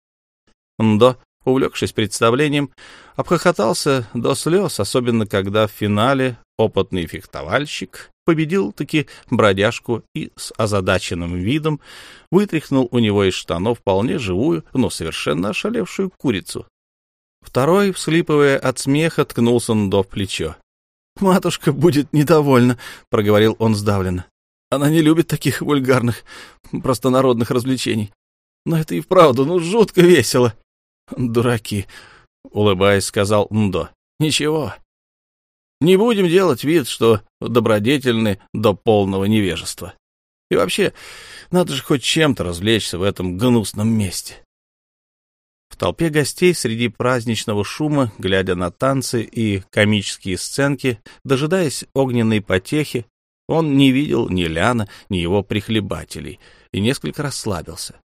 S1: Ндо увлекшись представлением, обхохотался до слез, особенно когда в финале опытный фехтовальщик победил таки бродяжку и с озадаченным видом вытряхнул у него из штанов вполне живую, но совершенно ошалевшую курицу. Второй, вслипывая от смеха, ткнулся Ндо в плечо. «Матушка будет недовольна», — проговорил он сдавленно. «Она не любит таких вульгарных, простонародных развлечений. Но это и вправду, ну, жутко весело». «Дураки», — улыбаясь, сказал Ндо. «Ничего. Не будем делать вид, что добродетельны до полного невежества. И вообще, надо же хоть чем-то развлечься в этом гнусном месте». В толпе гостей среди праздничного шума, глядя на танцы и комические сценки, дожидаясь огненной потехи, он не видел ни Ляна, ни его прихлебателей и несколько расслабился.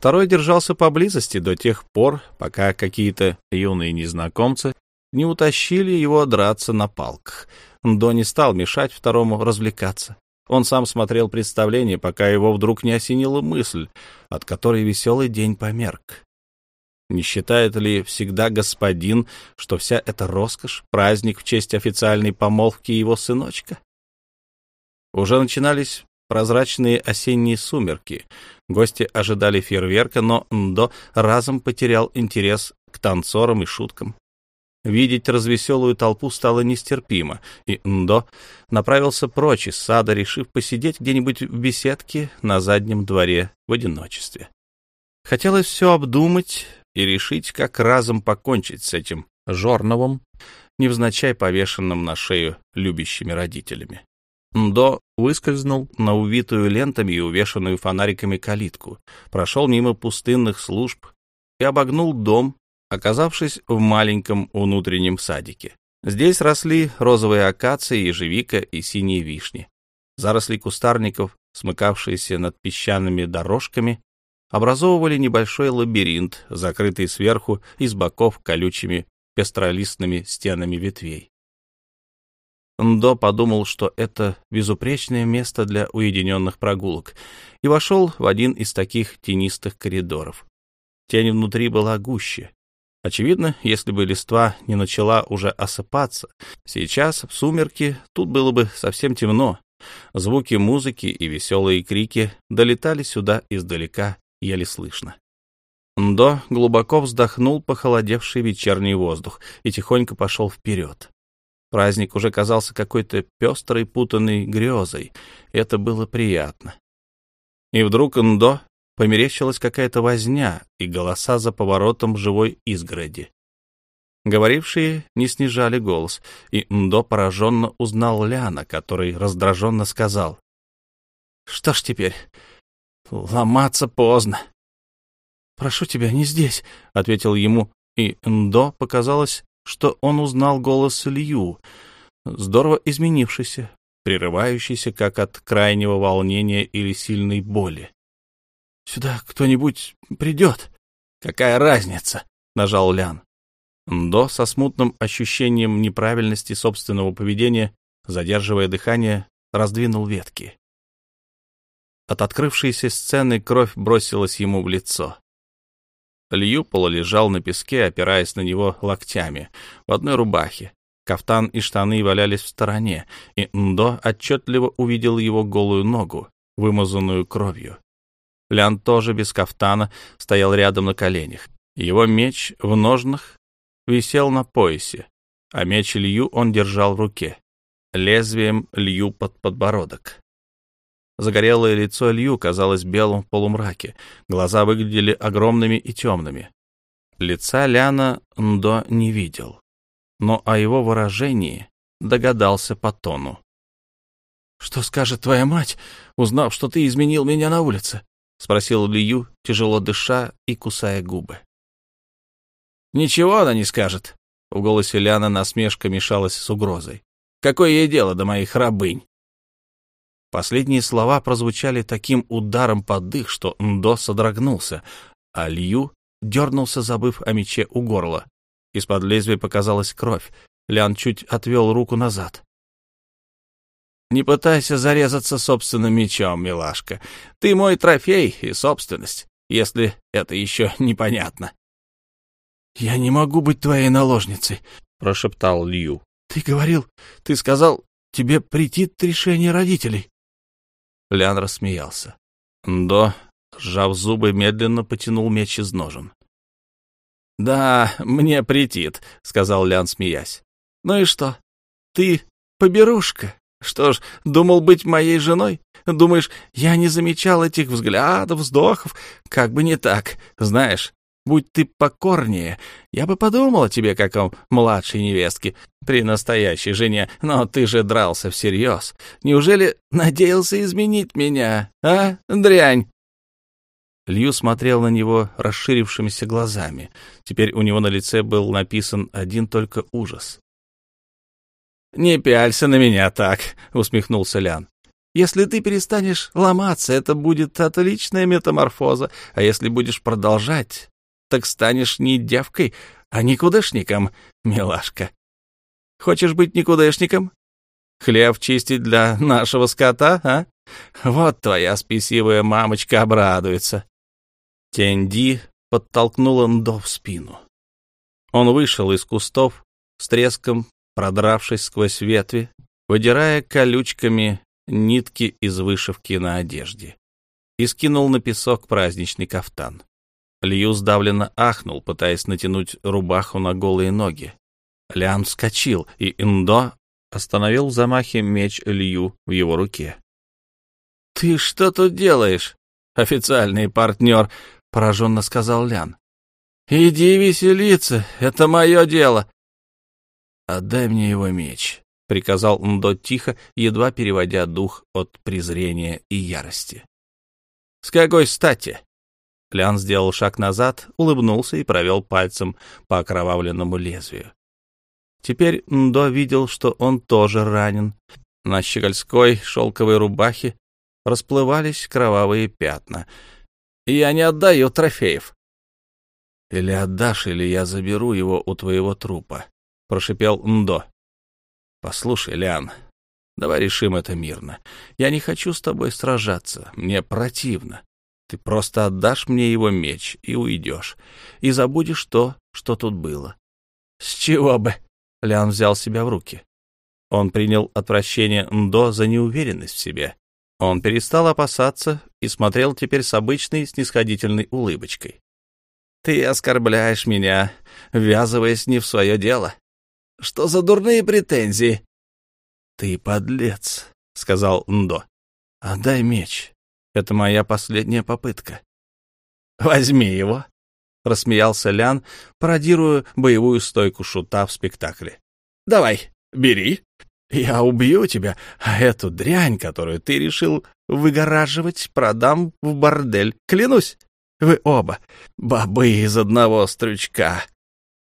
S1: Второй держался поблизости до тех пор, пока какие-то юные незнакомцы не утащили его драться на палках. До не стал мешать второму развлекаться. Он сам смотрел представление, пока его вдруг не осенила мысль, от которой веселый день померк. Не считает ли всегда господин, что вся эта роскошь — праздник в честь официальной помолвки его сыночка? Уже начинались прозрачные осенние сумерки. Гости ожидали фейерверка, но Ндо разом потерял интерес к танцорам и шуткам. Видеть развеселую толпу стало нестерпимо, и Ндо направился прочь из сада, решив посидеть где-нибудь в беседке на заднем дворе в одиночестве. Хотелось все обдумать и решить, как разом покончить с этим Жорновым, невзначай повешенным на шею любящими родителями. Ндо выскользнул на увитую лентами и увешанную фонариками калитку, прошел мимо пустынных служб и обогнул дом, оказавшись в маленьком внутреннем садике. Здесь росли розовые акации, ежевика и синие вишни. Заросли кустарников, смыкавшиеся над песчаными дорожками, образовывали небольшой лабиринт, закрытый сверху и с боков колючими пестролистными стенами ветвей. Ндо подумал, что это безупречное место для уединенных прогулок, и вошел в один из таких тенистых коридоров. Тень внутри была гуще. Очевидно, если бы листва не начала уже осыпаться, сейчас, в сумерки, тут было бы совсем темно. Звуки музыки и веселые крики долетали сюда издалека, еле слышно. Ндо глубоко вздохнул похолодевший вечерний воздух и тихонько пошел вперед. Праздник уже казался какой-то пестрой, путанной грезой. Это было приятно. И вдруг Ндо померещилась какая-то возня и голоса за поворотом живой изгороди. Говорившие не снижали голос, и Ндо пораженно узнал Ляна, который раздраженно сказал. — Что ж теперь? Ломаться поздно. — Прошу тебя, не здесь, — ответил ему, и Ндо показалось, что он узнал голос Лью, здорово изменившийся, прерывающийся как от крайнего волнения или сильной боли. — Сюда кто-нибудь придет. — Какая разница? — нажал Лян. Ндо со смутным ощущением неправильности собственного поведения, задерживая дыхание, раздвинул ветки. От открывшейся сцены кровь бросилась ему в лицо. Лью полулежал на песке, опираясь на него локтями, в одной рубахе. Кафтан и штаны валялись в стороне, и Ндо отчетливо увидел его голую ногу, вымазанную кровью. Лян тоже без кафтана стоял рядом на коленях. Его меч в ножнах висел на поясе, а меч Лью он держал в руке, лезвием Лью под подбородок. Загорелое лицо Лью казалось белым в полумраке, глаза выглядели огромными и темными. Лица Ляна Ндо не видел, но о его выражении догадался по тону. — Что скажет твоя мать, узнав, что ты изменил меня на улице? — спросил Лью, тяжело дыша и кусая губы. Ничего она не скажет. В голосе Ляна насмешка мешалась с угрозой. Какое ей дело до моих рабынь? Последние слова прозвучали таким ударом под дых, что Ндо содрогнулся, а Лью дернулся, забыв о мече у горла. Из-под лезвия показалась кровь. Лян чуть отвел руку назад. «Не пытайся зарезаться собственным мечом, милашка. Ты мой трофей и собственность, если это еще непонятно». «Я не могу быть твоей наложницей», — прошептал Лью. «Ты говорил, ты сказал, тебе претит решение родителей». Лян рассмеялся. До, сжав зубы, медленно потянул меч из ножен. «Да, мне претит», — сказал Лян, смеясь. «Ну и что? Ты поберушка. Что ж, думал быть моей женой? Думаешь, я не замечал этих взглядов, вздохов? Как бы не так. Знаешь, Будь ты покорнее, я бы подумал о тебе, как о младшей невестке при настоящей жене, но ты же дрался всерьез. Неужели надеялся изменить меня, а, дрянь?» Лью смотрел на него расширившимися глазами. Теперь у него на лице был написан один только ужас. «Не пялься на меня так», — усмехнулся Лян. «Если ты перестанешь ломаться, это будет отличная метаморфоза, а если будешь продолжать, так станешь не девкой, а никудышником, милашка. Хочешь быть никудышником? Хлеб чистить для нашего скота, а? Вот твоя спесивая мамочка обрадуется. Тенди подтолкнула Ндо в спину. Он вышел из кустов, с треском продравшись сквозь ветви, выдирая колючками нитки из вышивки на одежде, и скинул на песок праздничный кафтан. Лью сдавленно ахнул, пытаясь натянуть рубаху на голые ноги. Лян вскочил, и Индо остановил в замахе меч Лью в его руке. — Ты что тут делаешь, официальный партнер? — пораженно сказал Лян. — Иди веселиться, это мое дело. — Отдай мне его меч, — приказал Ндо тихо, едва переводя дух от презрения и ярости. — С какой стати? Клян сделал шаг назад, улыбнулся и провел пальцем по окровавленному лезвию. Теперь Ндо видел, что он тоже ранен. На щегольской шелковой рубахе расплывались кровавые пятна. «Я не отдаю трофеев». «Или отдашь, или я заберу его у твоего трупа», — прошипел Ндо. «Послушай, Лян, давай решим это мирно. Я не хочу с тобой сражаться, мне противно. Ты просто отдашь мне его меч и уйдешь, и забудешь то, что тут было. — С чего бы? — Лян взял себя в руки. Он принял отвращение Ндо за неуверенность в себе. Он перестал опасаться и смотрел теперь с обычной снисходительной улыбочкой. — Ты оскорбляешь меня, ввязываясь не в свое дело. Что за дурные претензии? — Ты подлец, — сказал Ндо. — Отдай меч. Это моя последняя попытка. — Возьми его, — рассмеялся Лян, пародируя боевую стойку шута в спектакле. — Давай, бери. Я убью тебя, а эту дрянь, которую ты решил выгораживать, продам в бордель. Клянусь, вы оба бобы из одного стручка.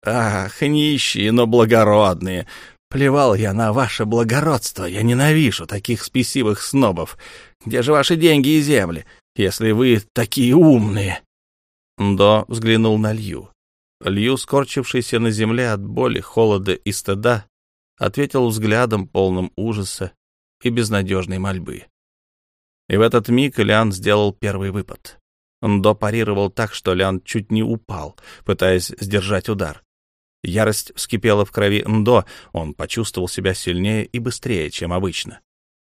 S1: Ах, нищие, но благородные. Плевал я на ваше благородство. Я ненавижу таких спесивых снобов. Где же ваши деньги и земли, если вы такие умные? До взглянул на Лью. Лью, скорчившийся на земле от боли, холода и стыда, ответил взглядом, полным ужаса и безнадежной мольбы. И в этот миг Лян сделал первый выпад. Ндо парировал так, что Лян чуть не упал, пытаясь сдержать удар. Ярость вскипела в крови Ндо, он почувствовал себя сильнее и быстрее, чем обычно.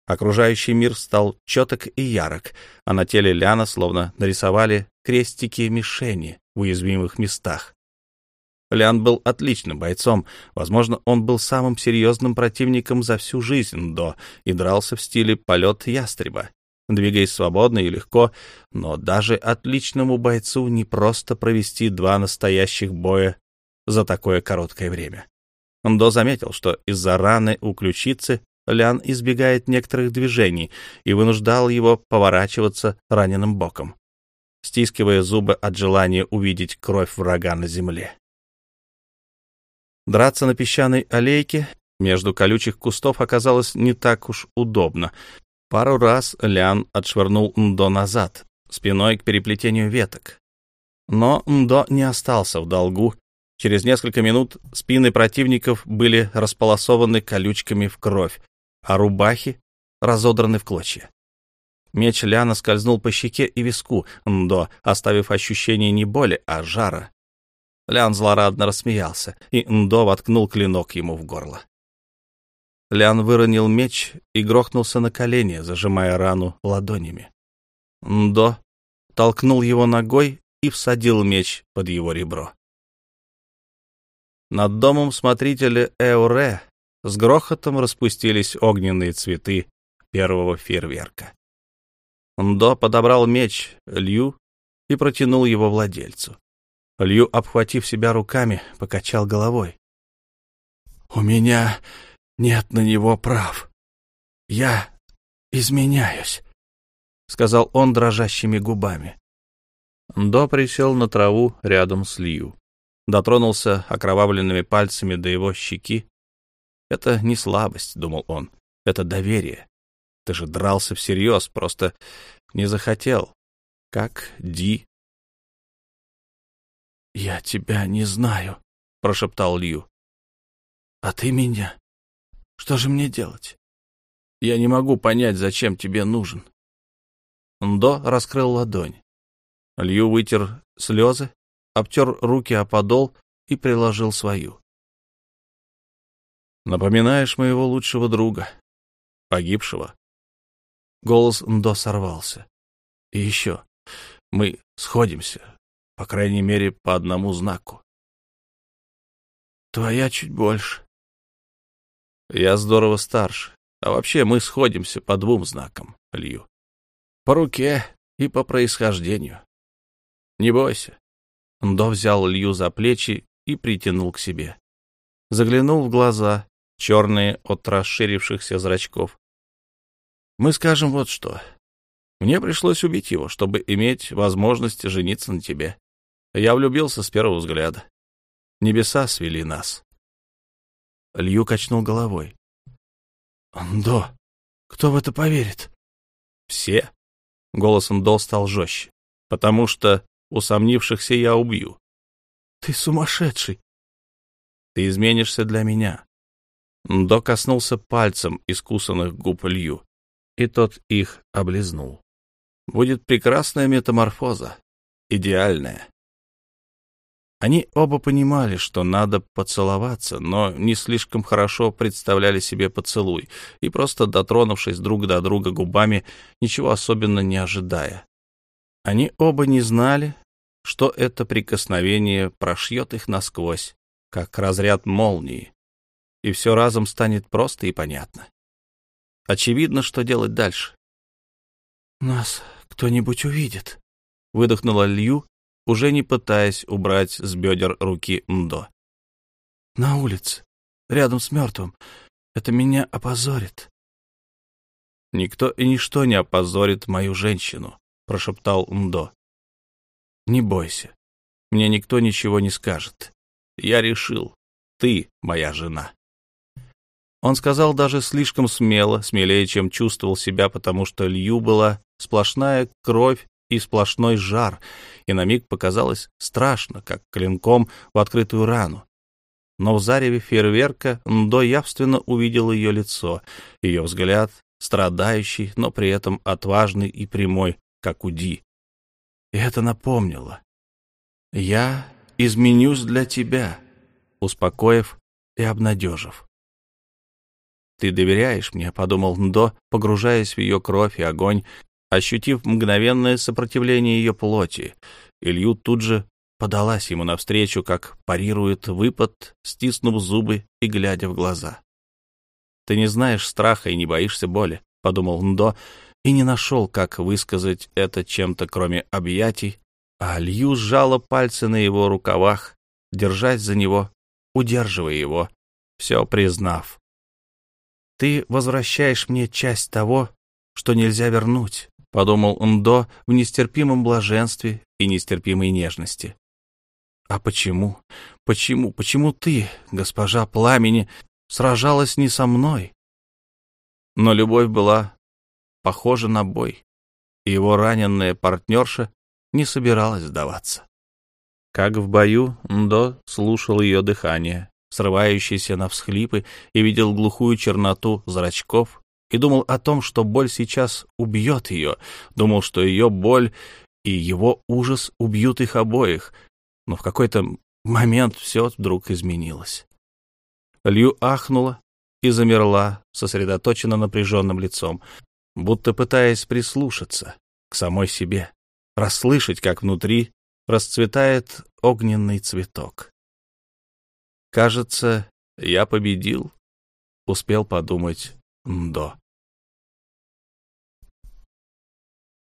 S1: Окружающий мир стал четок и ярок, а на теле Ляна словно нарисовали крестики-мишени в уязвимых местах. Лян был отличным бойцом, возможно, он был самым серьезным противником за всю жизнь до и дрался в стиле полет ястреба, двигаясь свободно и легко, но даже отличному бойцу не просто провести два настоящих боя за такое короткое время. Ндо заметил, что из-за раны у ключицы Лян избегает некоторых движений и вынуждал его поворачиваться раненым боком, стискивая зубы от желания увидеть кровь врага на земле. Драться на песчаной аллейке между колючих кустов оказалось не так уж удобно. Пару раз Лян отшвырнул Ндо назад, спиной к переплетению веток. Но Ндо не остался в долгу. Через несколько минут спины противников были располосованы колючками в кровь, а рубахи разодраны в клочья. Меч Ляна скользнул по щеке и виску Ндо, оставив ощущение не боли, а жара. Лян злорадно рассмеялся, и Ндо воткнул клинок ему в горло. Лян выронил меч и грохнулся на колени, зажимая рану ладонями. Ндо толкнул его ногой и всадил меч под его ребро. Над домом смотрителя Эуре с грохотом распустились огненные цветы первого фейерверка. Ндо подобрал меч Лью и протянул его владельцу. Лью, обхватив себя руками, покачал головой. «У меня нет на него прав. Я изменяюсь», — сказал он дрожащими губами. Ндо присел на траву рядом с Лью, дотронулся окровавленными пальцами до его щеки это не слабость, думал он, это доверие. Ты же дрался всерьез, просто не захотел. Как Ди. «Я тебя не знаю», — прошептал Лью. «А ты меня? Что же мне делать? Я не могу понять, зачем тебе нужен». Ндо раскрыл ладонь. Лью вытер слезы, обтер руки о подол и приложил свою. Напоминаешь моего лучшего друга, погибшего. Голос Ндо сорвался. И еще. Мы сходимся, по крайней мере, по одному знаку. Твоя чуть больше. Я здорово старше. А вообще мы сходимся по двум знакам, Лью. По руке и по происхождению. Не бойся. Ндо взял Лью за плечи и притянул к себе. Заглянул в глаза, черные от расширившихся зрачков. Мы скажем вот что. Мне пришлось убить его, чтобы иметь возможность жениться на тебе. Я влюбился с первого взгляда. Небеса свели нас. Лью качнул головой. «Ндо, кто в это поверит?» «Все». Голос Ндо стал жестче. «Потому что усомнившихся я убью». «Ты сумасшедший!» «Ты изменишься для меня. До коснулся пальцем искусанных губ Лью, и тот их облизнул. Будет прекрасная метаморфоза, идеальная. Они оба понимали, что надо поцеловаться, но не слишком хорошо представляли себе поцелуй, и просто дотронувшись друг до друга губами, ничего особенно не ожидая. Они оба не знали, что это прикосновение прошьет их насквозь, как разряд молнии, и все разом станет просто и понятно. Очевидно, что делать дальше.
S2: «Нас кто-нибудь увидит», —
S1: выдохнула Лью, уже не пытаясь убрать с бедер руки Мдо.
S2: «На улице, рядом с мертвым. Это меня опозорит».
S1: «Никто и ничто не опозорит мою женщину», — прошептал Мдо. «Не бойся, мне никто ничего не скажет. Я решил, ты моя жена». Он сказал даже слишком смело, смелее, чем чувствовал себя, потому что Лью была сплошная кровь и сплошной жар, и на миг показалось страшно, как клинком в открытую рану. Но в зареве фейерверка Ндо явственно увидел ее лицо, ее взгляд, страдающий, но при этом отважный и прямой, как у Ди. И это напомнило. «Я изменюсь для тебя», успокоив и обнадежив. «Ты доверяешь мне», — подумал Ндо, погружаясь в ее кровь и огонь, ощутив мгновенное сопротивление ее плоти. Илью тут же подалась ему навстречу, как парирует выпад, стиснув зубы и глядя в глаза. «Ты не знаешь страха и не боишься боли», — подумал Ндо, и не нашел, как высказать это чем-то, кроме объятий, а Лью сжала пальцы на его рукавах, держась за него, удерживая его, все признав. «Ты возвращаешь мне часть того, что нельзя вернуть», — подумал Ндо в нестерпимом блаженстве и нестерпимой нежности. «А почему? Почему? Почему ты, госпожа пламени, сражалась не со мной?» Но любовь была похожа на бой, и его раненная партнерша не собиралась сдаваться. Как в бою, Ндо слушал ее дыхание, срывающееся на всхлипы, и видел глухую черноту зрачков, и думал о том, что боль сейчас убьет ее, думал, что ее боль и его ужас убьют их обоих, но в какой-то момент все вдруг изменилось. Лью ахнула и замерла, сосредоточенно напряженным лицом, будто пытаясь прислушаться к самой себе, расслышать, как внутри расцветает огненный цветок. «Кажется, я победил», — успел подумать Ндо.